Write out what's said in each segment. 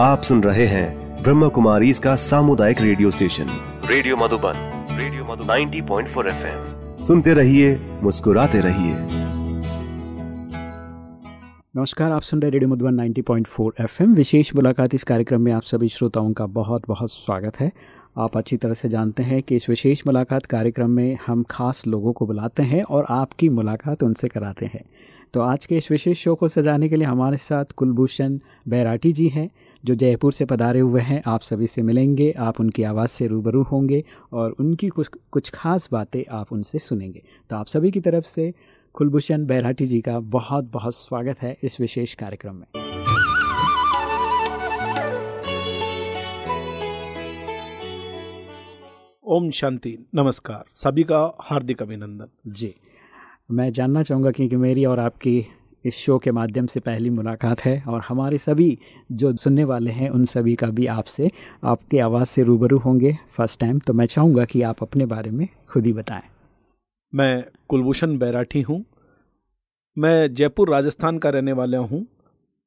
आप सुन रहे हैं ब्रह्म कुमारी इसका सामुदायिक radio station. Radio Madhuban radio Madhuban. 90.4 FM. सुनते रहिए मुस्कुराते रहिए। नमस्कार आप सुन रहे रेडियो मधुबन 90.4 एफएम। विशेष मुलाकात इस कार्यक्रम में आप सभी श्रोताओं का बहुत बहुत स्वागत है। आप अच्छी तरह से जानते हैं कि इस विशेष मुलाकात कार्यक्रम में हम खास लोगों को बुलाते हैं और आपकी मुलाकात उनसे कराते हैं। तो आज के इस विशेष शो को सजाने के लिए हमारे साथ कुलभूषण बैराटी जी हैं। जो जयपुर से पधारे हुए हैं आप सभी से मिलेंगे आप उनकी आवाज़ से रूबरू होंगे और उनकी कुछ कुछ खास बातें आप उनसे सुनेंगे। तो आप सभी की तरफ़ से कुलभूषण बैराठी जी का बहुत बहुत स्वागत है इस विशेष कार्यक्रम में। ओम शांति। नमस्कार। सभी का हार्दिक अभिनंदन। जी। मैं जानना चाहूँगा क्योंकि मेरी और आपकी इस शो के माध्यम से पहली मुलाकात है और हमारे सभी जो सुनने वाले हैं, उन सभी का भी आपसे, आपके आवाज़ से रूबरू होंगे फ़र्स्ट टाइम तो मैं चाहूँगा कि आप अपने बारे में खुद ही बताएँ। मैं कुलभूषण बैराठी हूँ। मैं जयपुर, राजस्थान का रहने वाला हूँ।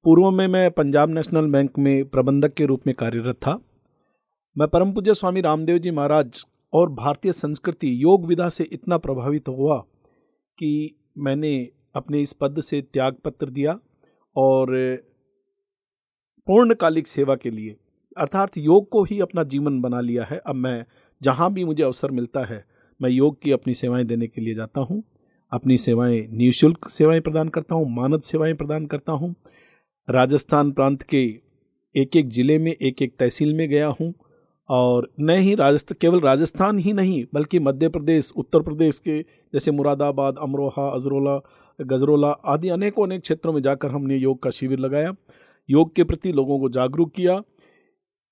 पूर्व में मैं पंजाब नेशनल बैंक में प्रबंधक के रूप में कार्यरत था। मैं परम पूज्य स्वामी रामदेव जी महाराज और भारतीय संस्कृति योग विधा से इतना प्रभावित हुआ कि मैंने अपने इस पद से त्याग पत्र दिया और पूर्णकालिक सेवा के लिए। अर्थात योग को ही अपना जीवन बना लिया है। अब मैं, जहाँ भी मुझे अवसर मिलता है, मैं योग की अपनी सेवाएँ देने के लिए जाता हूँ। अपनी सेवाएँ निःशुल्क सेवाएँ प्रदान करता हूँ, मानद सेवाएँ प्रदान करता हूँ। राजस्थान प्रांत के एक एक ज़िले में एक एक तहसील में गया हूँ और न ही राजस्थान केवल राजस्थान ही नहीं, बल्कि मध्य प्रदेश, उत्तर प्रदेश के, जैसे मुरादाबाद, अमरोहा, अजरोला गजरोला आदि अनेकों अनेक क्षेत्रों में जाकर हमने योग का शिविर लगाया। योग के प्रति लोगों को जागरूक किया।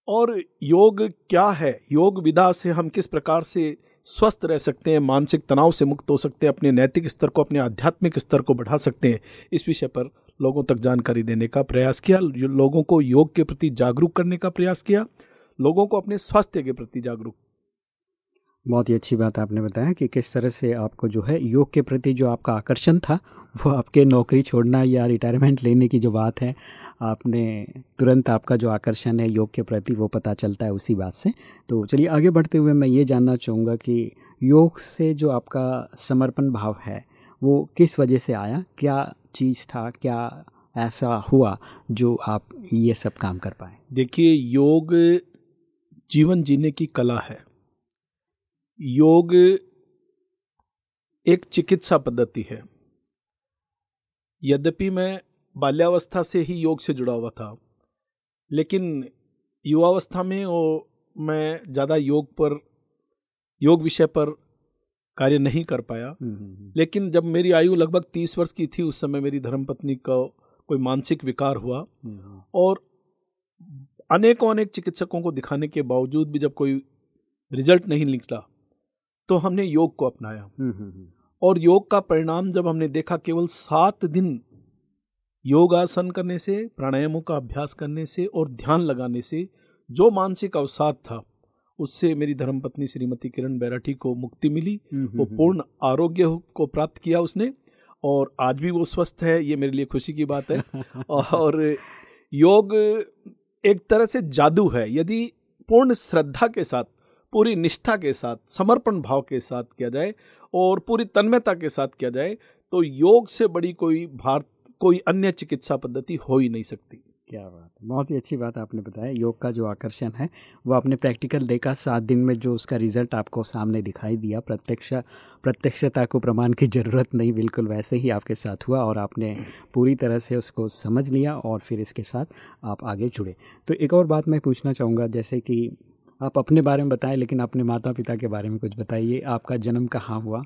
और योग क्या है? योग विधा से हम किस प्रकार से स्वस्थ रह सकते हैं, मानसिक तनाव से मुक्त हो सकते हैं, अपने नैतिक स्तर को, अपने आध्यात्मिक स्तर को बढ़ा सकते हैं, इस विषय पर लोगों तक जानकारी देने का प्रयास किया। लोगों को योग के प्रति जागरूक करने का प्रयास किया। लोगों को अपने स्वास्थ्य के प्रति जागरूक बहुत ही अच्छी बात आपने बताया कि किस तरह से आपको जो है योग के प्रति जो आपका आकर्षण था, वो आपके नौकरी छोड़ना या रिटायरमेंट लेने की जो बात है, आपने तुरंत आपका जो आकर्षण है योग के प्रति वो पता चलता है उसी बात से। तो चलिए आगे बढ़ते हुए मैं ये जानना चाहूँगा कि योग से जो आपका समर्पण भाव है, वो किस वजह से आया? क्या चीज़ था? क्या ऐसा हुआ जो आप ये सब काम कर पाए? देखिए, योग जीवन जीने की कला है। योग एक चिकित्सा पद्धति है। यद्यपि मैं बाल्यावस्था से ही योग से जुड़ा हुआ था लेकिन युवावस्था में वो मैं ज़्यादा योग पर योग विषय पर कार्य नहीं कर पाया। हम्म, हम्म, हम्म। लेकिन जब मेरी आयु लगभग तीस वर्ष की थी उस समय मेरी धर्मपत्नी का कोई मानसिक विकार हुआ। और अनेकों अनेक चिकित्सकों को दिखाने के बावजूद भी जब कोई रिज़ल्ट नहीं निकला तो हमने योग को अपनाया। हम्म, हम्म, हम्म। और योग का परिणाम जब हमने देखा केवल सात दिन योग आसन करने से प्राणायामों का अभ्यास करने से और ध्यान लगाने से जो मानसिक अवसाद था उससे मेरी धर्मपत्नी श्रीमती किरण बैराठी को मुक्ति मिली। वो पूर्ण आरोग्य को प्राप्त किया उसने और आज भी वो स्वस्थ है ये मेरे लिए खुशी की बात है। और योग एक तरह से जादू है। यदि पूर्ण श्रद्धा के साथ पूरी निष्ठा के साथ, समर्पण भाव के साथ किया जाए और पूरी तन्मयता के साथ किया जाए तो योग से बड़ी कोई भारत कोई अन्य चिकित्सा पद्धति हो ही नहीं सकती। क्या बात बहुत ही अच्छी बात आपने बताया। योग का जो आकर्षण है, वो आपने प्रैक्टिकल देखा, सात दिन में जो उसका रिज़ल्ट आपको सामने दिखाई दिया, प्रत्यक्ष, प्रत्यक्षता को प्रमाण की ज़रूरत नहीं, बिल्कुल वैसे ही आपके साथ हुआ और आपने पूरी तरह से उसको समझ लिया और फिर इसके साथ आप आगे जुड़े। तो एक और बात मैं पूछना चाहूँगा, जैसे कि आप अपने बारे में बताएँ लेकिन अपने माता पिता के बारे में कुछ बताइए। आपका जन्म कहाँ हुआ?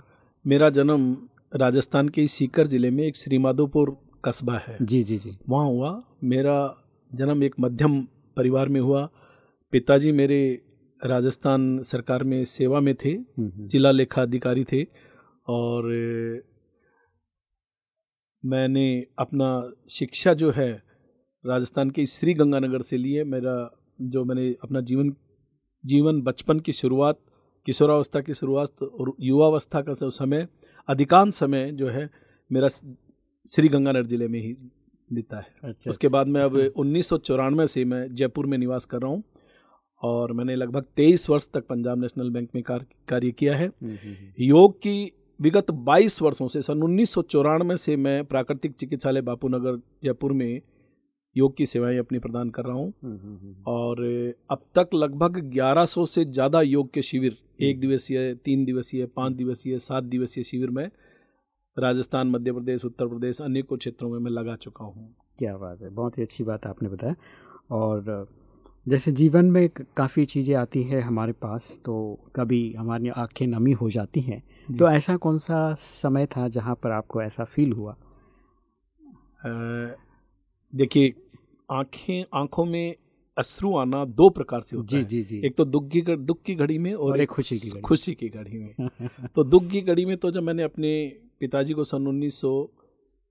मेरा जन्म राजस्थान के सीकर ज़िले में एक श्रीमाधोपुर कस्बा है। जी जी जी। वहाँ हुआ। मेरा जन्म एक मध्यम परिवार में हुआ। पिताजी मेरे राजस्थान सरकार में सेवा में थे हम्म, हम्म। जिला लेखा अधिकारी थे और मैंने अपना शिक्षा जो है राजस्थान के श्री गंगानगर से लिए मेरा जो मैंने अपना जीवन जीवन बचपन की शुरुआत किशोरावस्था की शुरुआत और युवावस्था का सब समय अधिकांश समय जो है मेरा श्री गंगानगर ज़िले में ही बीता है। अच्छा। उसके बाद में अब उन्नीस सौ चौरानवे से मैं जयपुर में निवास कर रहा हूँ और मैंने लगभग तेईस वर्ष तक पंजाब नेशनल बैंक में कार्य कार्य किया है। हम्म, हम्म, हम्म। योग की विगत 22 वर्षों से सन उन्नीस सौ चौरानवे से मैं प्राकृतिक चिकित्सालय बापू नगर जयपुर में योग की सेवाएँ अपनी प्रदान कर रहा हूँ। हम्म, हम्म, हम्म। और अब तक लगभग 1100 से ज़्यादा योग के शिविर एक दिवसीय तीन दिवसीय पाँच दिवसीय सात दिवसीय शिविर में राजस्थान मध्य प्रदेश उत्तर प्रदेश अनेकों क्षेत्रों में मैं लगा चुका हूँ। क्या बात है बहुत ही अच्छी बात आपने बताया। और जैसे जीवन में काफ़ी चीज़ें आती है हमारे पास तो कभी हमारी आँखें नमी हो जाती हैं तो ऐसा कौन सा समय था जहाँ पर आपको ऐसा फील हुआ? देखिए आँखें आँखों में अश्रु आना दो प्रकार से होता जी है। जी जी। एक तो दुख की दुख की घड़ी में और, और एक खुशी की खुशी की घड़ी में। तो दुख की घड़ी में तो जब मैंने अपने पिताजी को सन उन्नीस सौ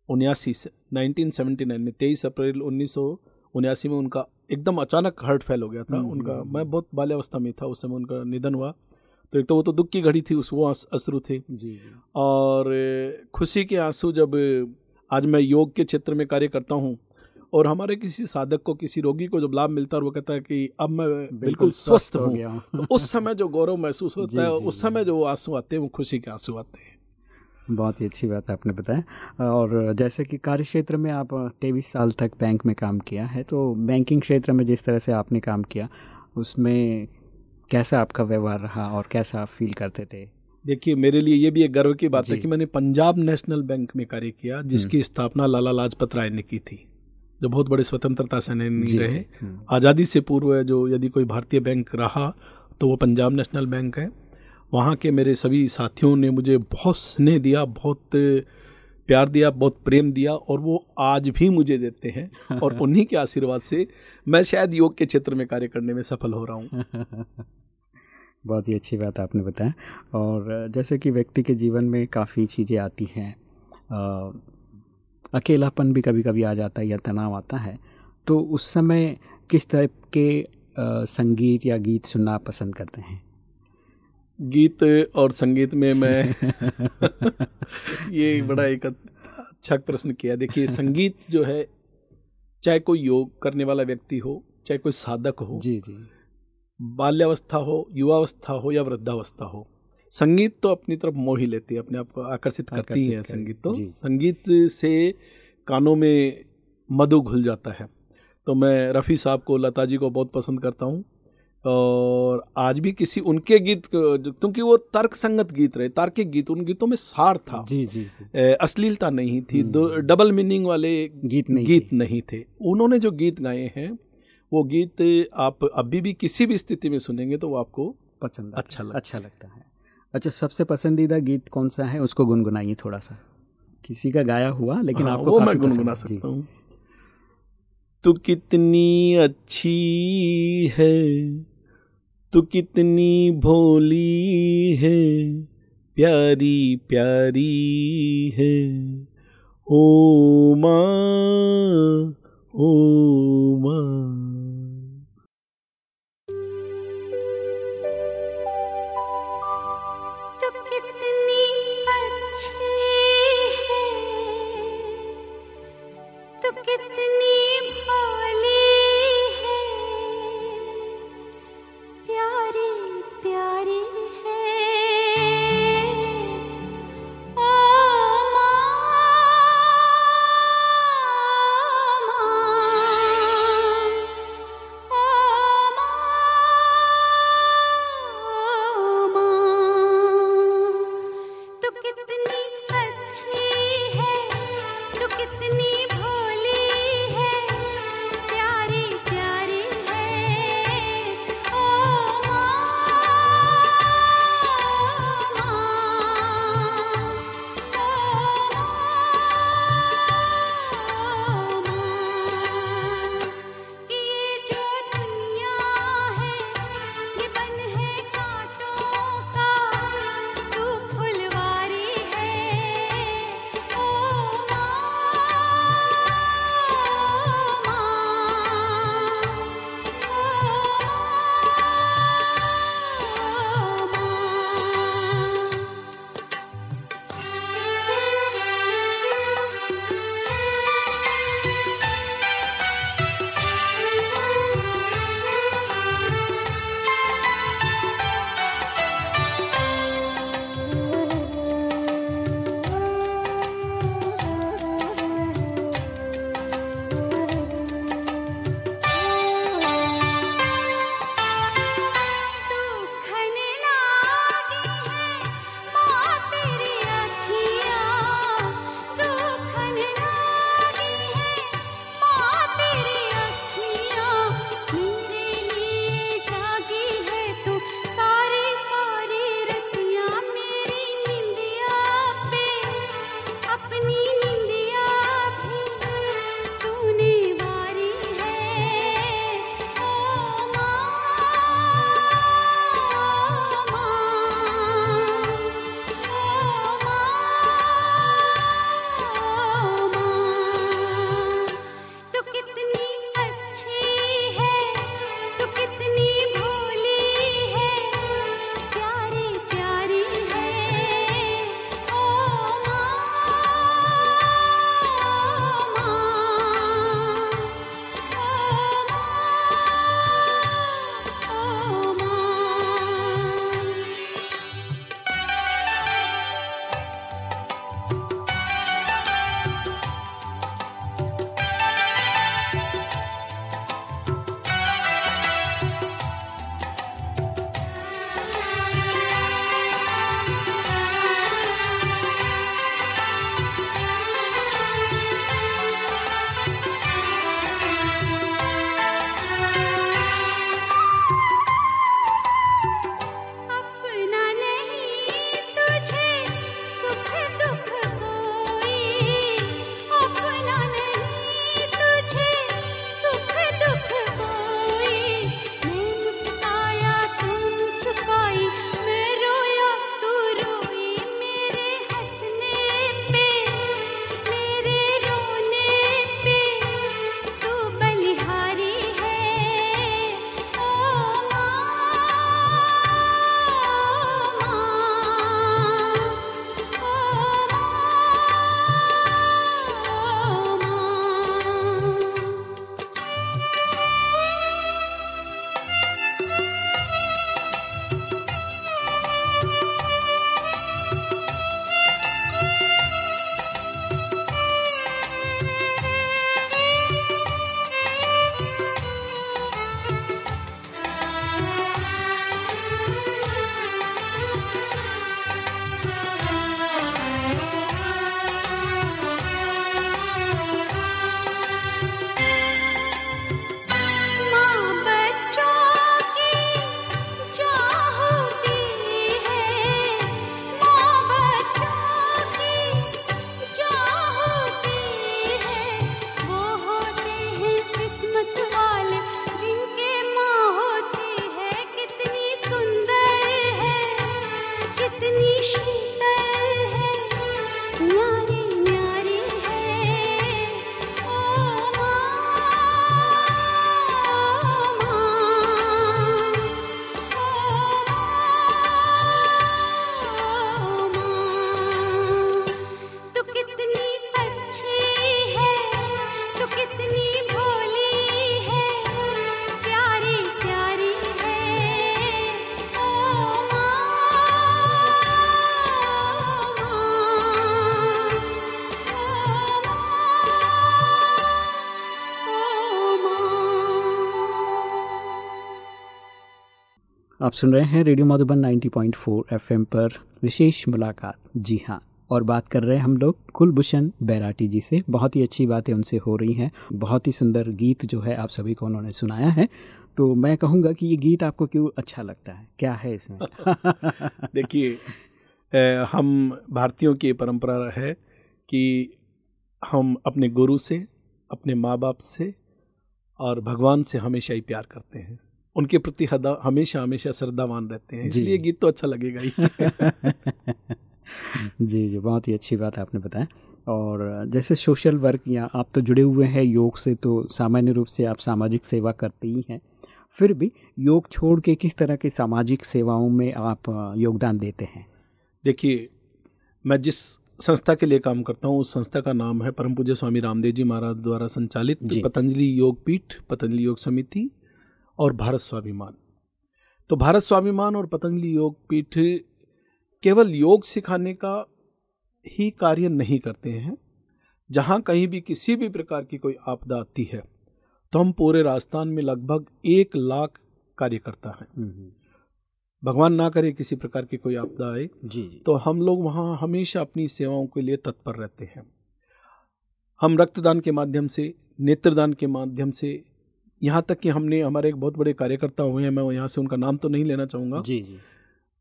उन्यासी से 1979 में तेईस अप्रैल उन्नीस सौ उन्यासी में उनका एकदम अचानक हार्ट फेल हो गया था। हम्म, उनका हम्म, मैं बहुत बाल्यावस्था में था उस समय उनका निधन हुआ। तो एक तो वो तो दुख की घड़ी थी उस वो अश्रु थे। जी। और खुशी के आँसू जब आज मैं योग के क्षेत्र में कार्य करता हूँ और हमारे किसी साधक को किसी रोगी को जब लाभ मिलता है वो कहता है कि अब मैं बिल्कुल स्वस्थ हो गया तो उस समय जो गौरव महसूस होता है उस समय जो। आँसू आते हैं वो खुशी के आँसू आते हैं। बहुत ही अच्छी बात है आपने बताया। और जैसे कि कार्य क्षेत्र में आप तेईस साल तक बैंक में काम किया है तो बैंकिंग क्षेत्र में जिस तरह से आपने काम किया उसमें कैसा आपका व्यवहार रहा और कैसा आप फील करते थे? देखिए मेरे लिए ये भी एक गर्व की बात है कि मैंने पंजाब नेशनल बैंक में कार्य किया जिसकी स्थापना लाला लाजपत राय ने की थी। जो बहुत बड़े स्वतंत्रता सेनानी रहे। हम्म, आज़ादी से पूर्व जो यदि कोई भारतीय बैंक रहा तो वो पंजाब नेशनल बैंक है। वहाँ के मेरे सभी साथियों ने मुझे बहुत स्नेह दिया बहुत प्यार दिया बहुत प्रेम दिया और वो आज भी मुझे देते हैं और उन्हीं के आशीर्वाद से मैं शायद योग के क्षेत्र में कार्य करने में सफल हो रहा हूँ। बहुत ही अच्छी बात आपने बताया। और जैसे कि व्यक्ति के जीवन में काफ़ी चीज़ें आती हैं अकेलापन भी कभी कभी आ जाता है या तनाव आता है तो उस समय किस तरह के संगीत या गीत सुनना पसंद करते हैं? गीत और संगीत में मैं ये बड़ा एक अच्छा प्रश्न किया। देखिए संगीत जो है चाहे कोई योग करने वाला व्यक्ति हो चाहे कोई साधक हो जी जी। बाल्यावस्था हो युवावस्था हो या वृद्धावस्था हो संगीत तो अपनी तरफ़ मोह ही लेती है अपने आप को आकर्षित करती है संगीत तो। संगीत से कानों में मधु घुल जाता है। तो मैं रफ़ी साहब को लता जी को बहुत पसंद करता हूँ और आज भी किसी उनके गीत क्योंकि वो तर्क संगत गीत रहे तार्किक गीत उन गीतों में सार था। जी जी जी। अश्लीलता नहीं थी हम्म। दो डबल मीनिंग वाले गीत नहीं गीत थे। नहीं थे। उन्होंने जो गीत गाए हैं वो गीत आप अभी भी किसी भी स्थिति में सुनेंगे तो वो आपको पसंद अच्छा लगता अच्छा लगता है। अच्छा सबसे पसंदीदा गीत कौन सा है? उसको गुनगुनाइए थोड़ा सा किसी का गाया हुआ लेकिन हाँ, आपको वो मैं गुनगुना सकता हूँ। तू कितनी अच्छी है तू कितनी भोली है प्यारी प्यारी है। ओ माँ ओ आप सुन रहे हैं रेडियो मधुबन 90.4 एफएम पर विशेष मुलाकात। जी हाँ और बात कर रहे हैं हम लोग कुलभूषण बैराटी जी से। बहुत ही अच्छी बातें उनसे हो रही हैं। बहुत ही सुंदर गीत जो है आप सभी को उन्होंने सुनाया है। तो मैं कहूँगा कि ये गीत आपको क्यों अच्छा लगता है? क्या है इसमें? देखिए हम भारतीयों की परंपरा है कि हम अपने गुरु से, अपने माँ बाप से और भगवान से हमेशा ही प्यार करते हैं। उनके प्रति हमेशा हमेशा श्रद्धावान रहते हैं। इसलिए गीत तो अच्छा लगेगा ही। जी जी बहुत ही अच्छी बात आपने बताया। और जैसे सोशल वर्क या आप तो जुड़े हुए हैं योग से तो सामान्य रूप से आप सामाजिक सेवा करते ही हैं। फिर भी योग छोड़ के किस तरह की सामाजिक सेवाओं में आप योगदान देते हैं? देखिए मैं जिस संस्था के लिए काम करता हूँ उस संस्था का नाम है परम पूज्य स्वामी रामदेव जी महाराज द्वारा संचालित पतंजलि योग पीठ पतंजलि योग समिति। और भारत स्वाभिमान। तो भारत स्वाभिमान और पतंजलि योग पीठ केवल योग सिखाने का ही कार्य नहीं करते हैं। जहाँ कहीं भी किसी भी प्रकार की कोई आपदा आती है तो हम पूरे राजस्थान में लगभग एक लाख कार्यकर्ता हैं। हम्म, हम्म। भगवान ना करे किसी प्रकार की कोई आपदा आए जी, जी। तो हम लोग वहाँ हमेशा अपनी सेवाओं के लिए तत्पर रहते हैं। हम रक्तदान के माध्यम से नेत्रदान के माध्यम से यहाँ तक कि हमने हमारे एक बहुत बड़े कार्यकर्ता हुए हैं मैं यहाँ से उनका नाम तो नहीं लेना चाहूँगा। जी जी।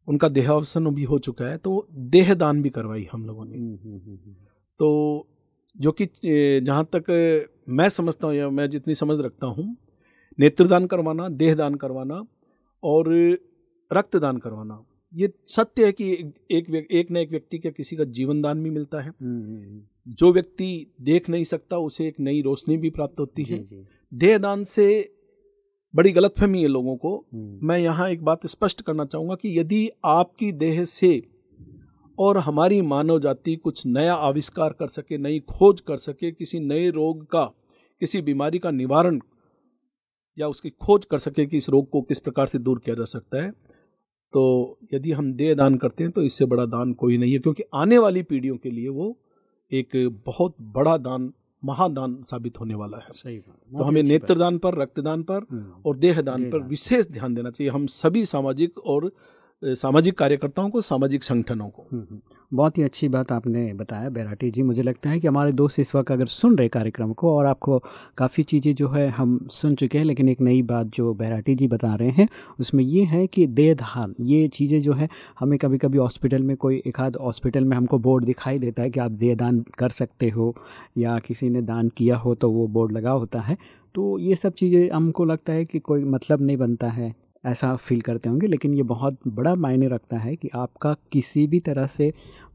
उनका देहावसन भी हो चुका है तो देहदान भी करवाई हम लोगों ने। हम्म, हम्म, हम्म, तो जो कि जहाँ तक मैं समझता हूँ या मैं जितनी समझ रखता हूँ नेत्रदान करवाना देहदान करवाना और रक्तदान करवाना ये सत्य है कि एक एक, एक न एक व्यक्ति का किसी का जीवन दान भी मिलता है। जो व्यक्ति देख नहीं सकता उसे एक नई रोशनी भी प्राप्त होती है। देह दान से बड़ी गलतफहमी है लोगों को हम्म। मैं यहाँ एक बात स्पष्ट करना चाहूँगा कि यदि आपकी देह से और हमारी मानव जाति कुछ नया आविष्कार कर सके नई खोज कर सके किसी नए रोग का किसी बीमारी का निवारण या उसकी खोज कर सके कि इस रोग को किस प्रकार से दूर किया जा सकता है तो यदि हम देह दान करते हैं तो इससे बड़ा दान कोई नहीं है क्योंकि आने वाली पीढ़ियों के लिए वो एक बहुत बड़ा दान महादान साबित होने वाला है। सही बात तो हमें नेत्रदान पर रक्तदान पर हम्म। और देहदान पर विशेष ध्यान देना चाहिए। हम सभी सामाजिक और सामाजिक कार्यकर्ताओं को सामाजिक संगठनों को। हम्म, हम्म। बहुत ही अच्छी बात आपने बताया बैराटी जी। मुझे लगता है कि हमारे दोस्त इस वक्त अगर सुन रहे कार्यक्रम को और आपको काफ़ी चीज़ें जो है हम सुन चुके हैं लेकिन एक नई बात जो बैराटी जी बता रहे हैं उसमें ये है कि देहधान ये चीज़ें जो है हमें कभी कभी हॉस्पिटल में कोई एक आध हॉस्पिटल में हमको बोर्ड दिखाई देता है कि आप देहदान कर सकते हो या किसी ने दान किया हो तो वो बोर्ड लगा होता है। तो ये सब चीज़ें हमको लगता है कि कोई मतलब नहीं बनता है। ऐसा फील करते होंगे, लेकिन ये बहुत बड़ा मायने रखता है कि आपका किसी भी तरह से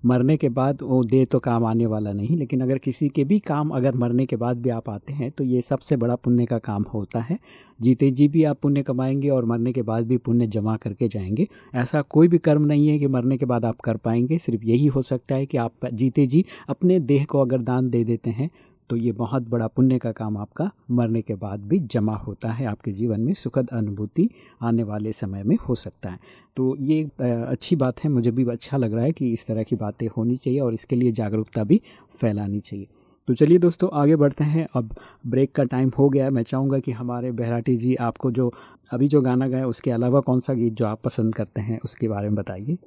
मरने के बाद, वो दे तो काम आने वाला नहीं, लेकिन अगर किसी के भी काम अगर मरने के बाद भी आप आते हैं तो ये सबसे बड़ा पुण्य का काम होता है। जीते जी भी आप पुण्य कमाएँगे और मरने के बाद भी पुण्य जमा करके जाएँगे। ऐसा कोई भी कर्म नहीं है कि मरने के बाद आप कर पाएँगे। सिर्फ़ यही हो सकता है कि आप जीते जी अपने देह को अगर दान दे देते हैं तो ये बहुत बड़ा पुण्य का काम आपका मरने के बाद भी जमा होता है आपके जीवन में सुखद अनुभूति आने वाले समय में हो सकता है। तो ये अच्छी बात है मुझे भी अच्छा लग रहा है कि इस तरह की बातें होनी चाहिए और इसके लिए जागरूकता भी फैलानी चाहिए। तो चलिए दोस्तों आगे बढ़ते हैं। अब ब्रेक का टाइम हो गया मैं चाहूँगा कि हमारे बहराटी जी आपको जो अभी जो गाना गाया उसके अलावा कौन सा गीत जो आप पसंद करते हैं उसके बारे में बताइए।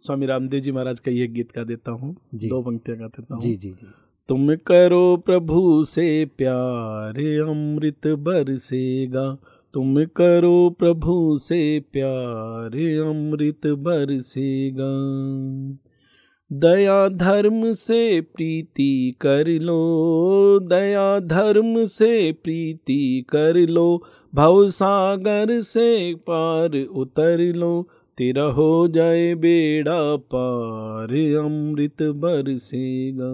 स्वामी रामदेव जी महाराज का ये गीत गा देता हूँ। दो पंक्तियाँ गा देता हूँ। जी जी जी। तुम करो प्रभु से प्यार, अमृत बरसेगा। तुम करो प्रभु से प्यार, अमृत बरसेगा। दया धर्म से प्रीति कर लो, दया धर्म से प्रीति कर लो। भव सागर से पार उतर लो, तेरा हो जाए बेड़ा पार, अमृत बरसेगा।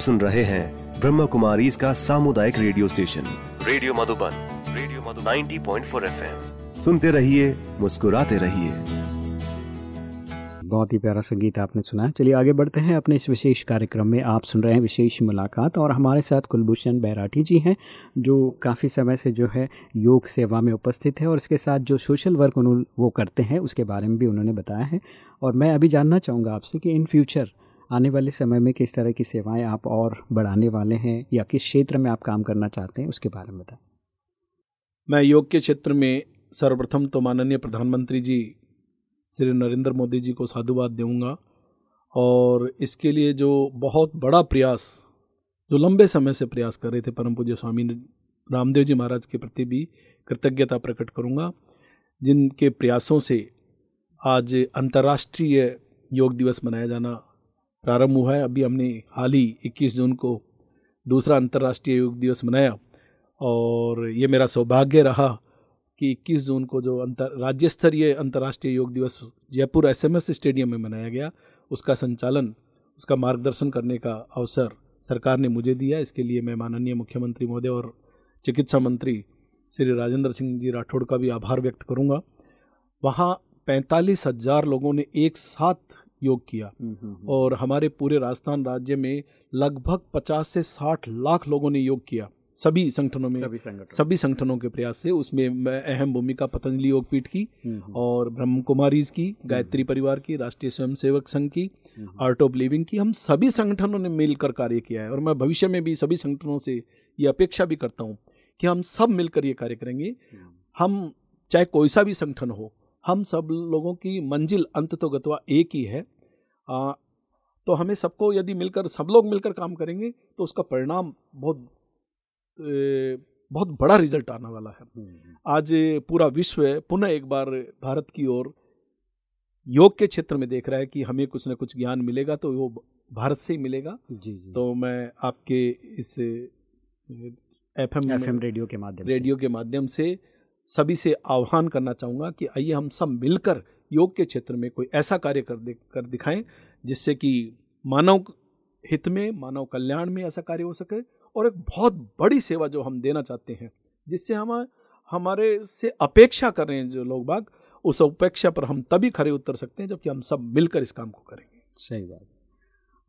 आप सुन रहे हैं ब्रह्म कुमारी इसका सामुदायिक radio station. Radio Madhuban radio Madhu 90.4 point सुनते रहिए मुस्कुराते रहिए। बहुत ही प्यारा संगीत आपने सुना है। चलिए आगे बढ़ते हैं अपने इस विशेष कार्यक्रम में। आप सुन रहे हैं विशेष मुलाकात और हमारे साथ कुलभूषण बैराठी जी हैं जो काफ़ी समय से जो है योग सेवा में उपस्थित है और इसके साथ जो सोशल वर्क उन्होंने वो करते हैं उसके बारे में भी उन्होंने बताया है। और मैं अभी जानना चाहूँगा आपसे कि इन फ्यूचर आने वाले समय में किस तरह की सेवाएँ आप और बढ़ाने वाले हैं या किस क्षेत्र में आप काम करना चाहते हैं, उसके बारे में बताएँ। मैं योग के क्षेत्र में सर्वप्रथम तो माननीय प्रधानमंत्री जी, श्री नरेंद्र मोदी जी को साधुवाद दूँगा और इसके लिए जो बहुत बड़ा प्रयास, जो लंबे समय से प्रयास कर रहे थे परम पूज्य स्वामी रामदेव जी महाराज के प्रति भी कृतज्ञता प्रकट करूँगा, जिनके प्रयासों से आज अंतर्राष्ट्रीय योग दिवस मनाया जाना प्रारंभ हुआ है। अभी हमने हाल ही 21 जून को दूसरा अंतर्राष्ट्रीय योग दिवस मनाया और ये मेरा सौभाग्य रहा कि 21 जून को जो अंतर राज्य स्तरीय अंतर्राष्ट्रीय योग दिवस जयपुर एसएमएस स्टेडियम में मनाया गया, उसका संचालन, उसका मार्गदर्शन करने का अवसर सरकार ने मुझे दिया। इसके लिए मैं माननीय मुख्यमंत्री महोदय और चिकित्सा मंत्री श्री राजेंद्र सिंह जी राठौड़ का भी आभार व्यक्त करूँगा। वहाँ पैंतालीस हज़ार लोगों ने एक साथ योग किया। और हमारे पूरे राजस्थान राज्य में लगभग 50 से 60 लाख लोगों ने योग किया। सभी संगठनों में सभी संगठन। सभी संगठनों के प्रयास से उसमें अहम भूमिका पतंजलि योगपीठ की और ब्रह्म कुमारीज की गायत्री परिवार की राष्ट्रीय स्वयंसेवक संघ की आर्ट ऑफ़ लिविंग की हम सभी संगठनों ने मिलकर कार्य किया है। और मैं भविष्य में भी सभी संगठनों से ये अपेक्षा भी करता हूँ कि हम सब मिलकर ये कार्य करेंगे। हम चाहे कोई सा भी संगठन हो हम सब लोगों की मंजिल अंत तो गतवा एक ही है। आ, तो हमें सबको यदि मिलकर सब लोग मिलकर काम करेंगे तो उसका परिणाम बहुत ए, बहुत बड़ा रिज़ल्ट आने वाला है। आज पूरा विश्व पुनः एक बार भारत की ओर योग के क्षेत्र में देख रहा है कि हमें कुछ ना कुछ ज्ञान मिलेगा तो वो भारत से ही मिलेगा। जी जी। तो मैं आपके इस एफ़ एम एफएम रेडियो के माध्यम से। रेडियो के माध्यम से सभी से आह्वान करना चाहूँगा कि आइए हम सब मिलकर योग के क्षेत्र में कोई ऐसा कार्य कर दे, कर दिखाएँ, जिससे कि मानव हित में, मानव कल्याण में ऐसा कार्य हो सके और एक बहुत बड़ी सेवा जो हम देना चाहते हैं, जिससे हम, हमारे से अपेक्षा कर रहे हैं जो लोग बाग, उस अपेक्षा पर हम तभी खड़े उतर सकते हैं जबकि हम सब मिलकर इस काम को करेंगे। सही बात।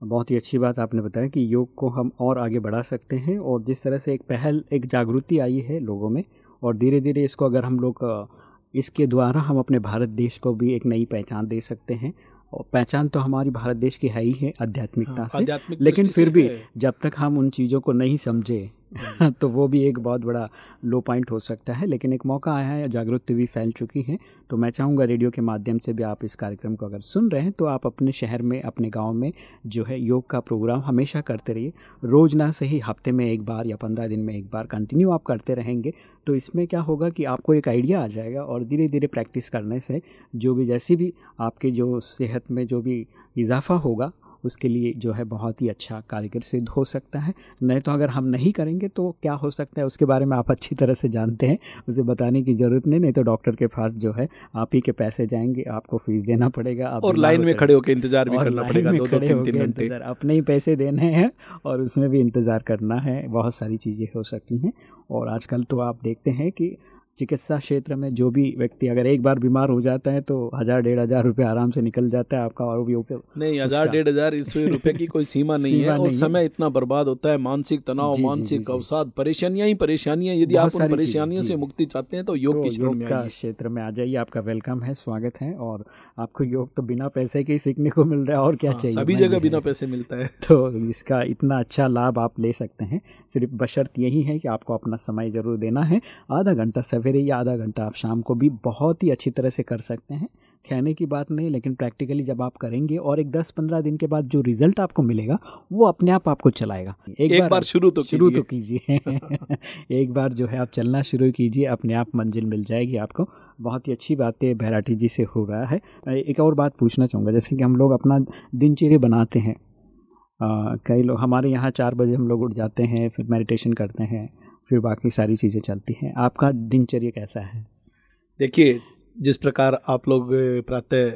बहुत ही अच्छी बात आपने बताया कि योग को हम और आगे बढ़ा सकते हैं और जिस तरह से एक पहल, एक जागृति आई है लोगों में और धीरे धीरे इसको अगर हम लोग इसके द्वारा हम अपने भारत देश को भी एक नई पहचान दे सकते हैं। और पहचान तो हमारी भारत देश की है ही है आध्यात्मिकता हाँ, से। लेकिन फिर भी जब तक हम उन चीज़ों को नहीं समझे तो वो भी एक बहुत बड़ा लो पॉइंट हो सकता है, लेकिन एक मौका आया है, जागरूकता भी फैल चुकी है। तो मैं चाहूँगा रेडियो के माध्यम से भी आप इस कार्यक्रम को अगर सुन रहे हैं तो आप अपने शहर में, अपने गाँव में जो है योग का प्रोग्राम हमेशा करते रहिए। रोज़ ना सही, हफ़्ते में एक बार या पंद्रह दिन में एक बार कंटिन्यू आप करते रहेंगे। तो इसमें क्या होगा कि आपको एक आइडिया आ जाएगा और धीरे धीरे प्रैक्टिस करने से जो भी, जैसी भी आपके जो सेहत में जो भी इजाफा होगा उसके लिए जो है बहुत ही अच्छा कारगर सिद्ध हो सकता है। नहीं तो अगर हम नहीं करेंगे तो क्या हो सकता है? उसके बारे में आप अच्छी तरह से जानते हैं। उसे बताने की ज़रूरत नहीं नहीं तो डॉक्टर के पास जो है आप ही के पैसे जाएँगे आपको फ़ीस देना पड़ेगा आप और लाइन में खड़े होकर इंतज़ार भी करना पड़ेगा दो खड़े तीन होके तीन घंटे। इंतज़ार अपने ही पैसे देने हैं और उसमें भी इंतज़ार करना है बहुत सारी चीज़ें हो सकती हैं। और आजकल तो आप देखते हैं कि चिकित्सा क्षेत्र में जो भी व्यक्ति अगर एक बार बीमार हो जाता है तो हज़ार डेढ़ हज़ार रुपये आराम से निकल जाता है आपका और भी नहीं हज़ार डेढ़ हज़ार इसमें रुपए की कोई सीमा नहीं सीमा है और नहीं। समय इतना बर्बाद होता है मानसिक तनाव मानसिक। अवसाद परेशानियाँ ही परेशानियाँ यदि आप परेशानियों से मुक्ति चाहते हैं तो योग तो का क्षेत्र में आ जाइए आपका वेलकम है स्वागत है और आपको योग तो बिना पैसे के ही सीखने को मिल रहा है और क्या हाँ, चाहिए सभी जगह बिना पैसे मिलता है। तो इसका इतना अच्छा लाभ आप ले सकते हैं सिर्फ़ बशर्त यही है कि आपको अपना समय ज़रूर देना है आधा घंटा सवेरे या आधा घंटा आप शाम को भी बहुत ही अच्छी तरह से कर सकते हैं। कहने की बात नहीं लेकिन प्रैक्टिकली जब आप करेंगे और एक 10-15 दिन के बाद जो रिज़ल्ट आपको मिलेगा वो अपने आप आपको चलाएगा। एक एक बार शुरू तो शुरू तो कीजिए। एक बार जो है आप चलना शुरू कीजिए अपने आप मंजिल मिल जाएगी आपको। बहुत ही अच्छी बातें भैराठी जी से हो रहा है। एक और बात पूछना चाहूँगा जैसे कि हम लोग अपना दिनचर्या बनाते हैं। कई लोग हमारे यहाँ चार बजे हम लोग उठ जाते हैं फिर मेडिटेशन करते हैं। फिर बाकी सारी चीज़ें चलती हैं। आपका दिनचर्या कैसा है? देखिए जिस प्रकार आप लोग प्रातः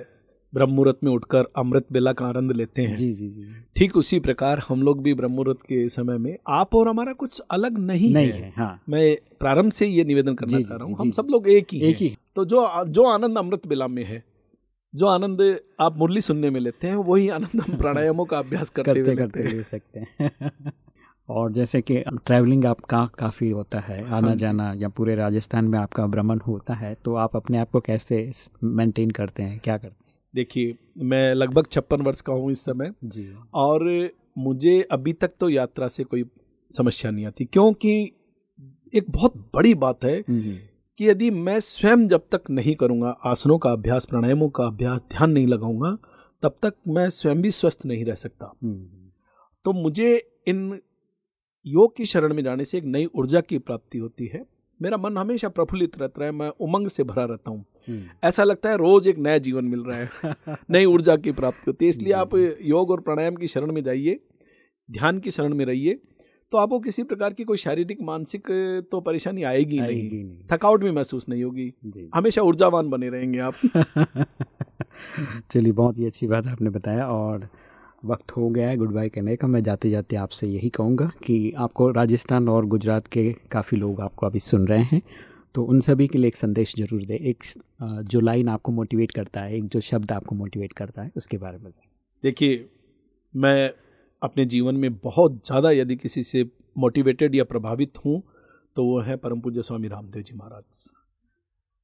ब्रह्म मुहूर्त में उठकर अमृत बेला का आनंद लेते हैं जी जी जी। ठीक उसी प्रकार हम लोग भी ब्रह्म मुहूर्त के समय में आप और हमारा कुछ अलग नहीं, नहीं है। है हाँ। मैं प्रारंभ से ये निवेदन करना चाह रहा हूँ हम सब लोग एक ही एक ही। तो जो जो आनंद अमृत बेला में है जो आनंद आप मुरली सुनने में लेते हैं वही आनंद हम प्राणायामों का अभ्यास करते हुए करते करते सकते हैं। और जैसे कि ट्रैवलिंग आपका काफ़ी होता है आना हाँ जाना या पूरे राजस्थान में आपका भ्रमण होता है तो आप अपने आप को कैसे मेंटेन करते हैं क्या करते हैं? देखिए मैं लगभग छप्पन वर्ष का हूँ इस समय जी। और मुझे अभी तक तो यात्रा से कोई समस्या नहीं आती क्योंकि एक बहुत बड़ी बात है कि यदि मैं स्वयं जब तक नहीं करूँगा आसनों का अभ्यास प्राणायामों का अभ्यास ध्यान नहीं लगाऊँगा तब तक मैं स्वयं भी स्वस्थ नहीं रह सकता। तो मुझे इन योग की शरण में जाने से एक नई ऊर्जा की प्राप्ति होती है। मेरा मन हमेशा प्रफुल्लित रहता है मैं उमंग से भरा रहता हूँ। ऐसा लगता है रोज एक नया जीवन मिल रहा है नई ऊर्जा की प्राप्ति होती है। इसलिए आप योग और प्राणायाम की शरण में जाइए ध्यान की शरण में रहिए तो आपको किसी प्रकार की कोई शारीरिक मानसिक तो परेशानी आएगी नहीं। आएगी नहीं। थकावट भी महसूस नहीं होगी। हमेशा ऊर्जावान बने रहेंगे आप। चलिए बहुत ही अच्छी बात आपने बताया और वक्त हो गया है गुड बाय करने का मैं जाते जाते आपसे यही कहूँगा कि आपको राजस्थान और गुजरात के काफ़ी लोग आपको अभी सुन रहे हैं तो उन सभी के लिए एक संदेश ज़रूर दें। एक जो लाइन आपको मोटिवेट करता है, एक जो शब्द आपको मोटिवेट करता है, उसके बारे में देखिए, मैं अपने जीवन में बहुत ज़्यादा यदि किसी से मोटिवेटेड या प्रभावित हूँ तो वो है परम पूज्य स्वामी रामदेव जी महाराज।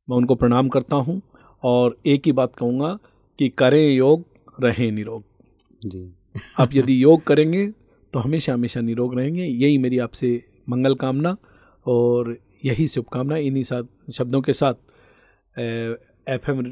मैं उनको प्रणाम करता हूँ और एक ही बात कहूँगा कि करें योग, रहें निरोग। जी। आप यदि योग करेंगे तो हमेशा हमेशा निरोग रहेंगे। यही मेरी आपसे मंगल कामना और यही शुभकामना इन्हीं साथ शब्दों के साथ। एफ़ एम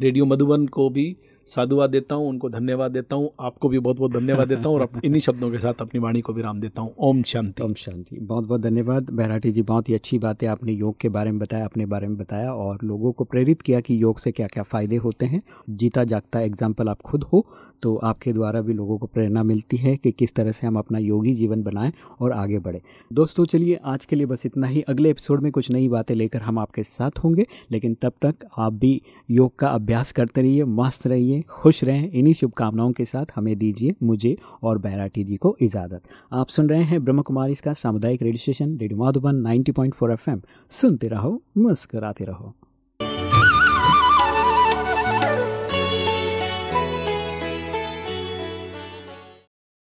रेडियो मधुबन को भी साधुवाद देता हूँ उनको धन्यवाद देता हूँ। आपको भी बहुत बहुत धन्यवाद देता हूँ और इन्हीं शब्दों के साथ अपनी वाणी को विराम देता हूँ। ओम शांति। ओम शांति। बहुत बहुत धन्यवाद। बैराटी जी बहुत ही अच्छी बात है आपने योग के बारे में बताया अपने बारे में बताया और लोगों को प्रेरित किया कि योग से क्या क्या फ़ायदे होते हैं। जीता जागता एग्ज़ाम्पल आप खुद हो। तो आपके द्वारा भी लोगों को प्रेरणा मिलती है कि किस तरह से हम अपना योगी जीवन बनाएँ और आगे बढ़े। दोस्तों, चलिए आज के लिए बस इतना ही। अगले एपिसोड में कुछ नई बातें लेकर हम आपके साथ होंगे, लेकिन तब तक आप भी योग का अभ्यास करते रहिए, मस्त रहिए, खुश रहें। इन्हीं शुभकामनाओं के साथ हमें दीजिए मुझे और बैराटी जी को इजाज़त। आप सुन रहे हैं ब्रह्म कुमारी का सामुदायिक radio station, radio Madhuban 90.4 FM. सुनते रहो, मुस्कराते रहो।